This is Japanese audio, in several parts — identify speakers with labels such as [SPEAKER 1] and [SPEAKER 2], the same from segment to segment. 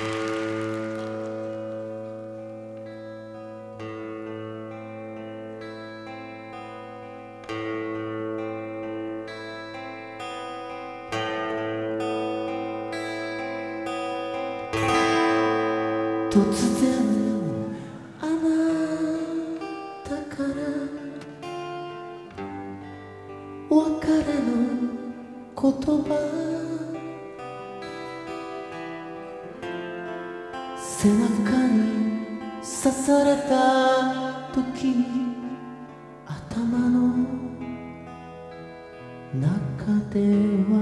[SPEAKER 1] 突然あなたから別れの言葉背中に刺された時に頭の中では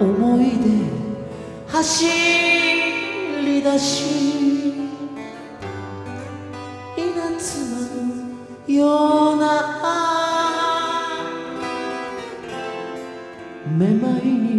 [SPEAKER 1] 思い出走り出し稲妻のようなめまいに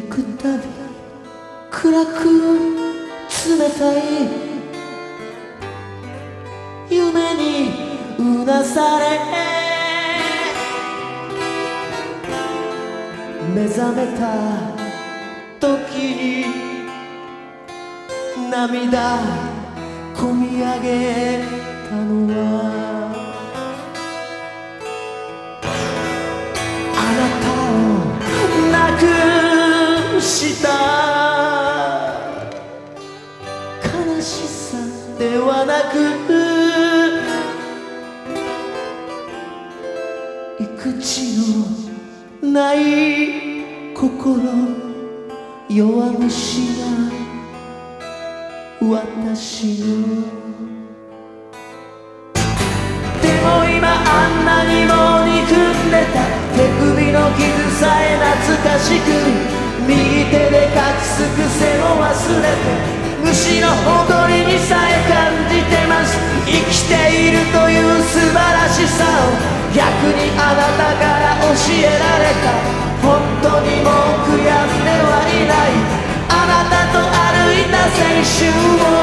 [SPEAKER 1] 行くたび暗く冷たい夢にうなされ目覚めた時に涙こみ上げたのはした。悲しさではなく育児のない心弱虫な私の。でも今あんなにも憎んでた。手首の傷さえ懐かしく。右手で隠す癖を忘れて虫の踊りにさえ感じてます。生きているという素晴らしさを逆にあなたから教えられた。本当にもう悔やんではいない。あなたと歩いた青春を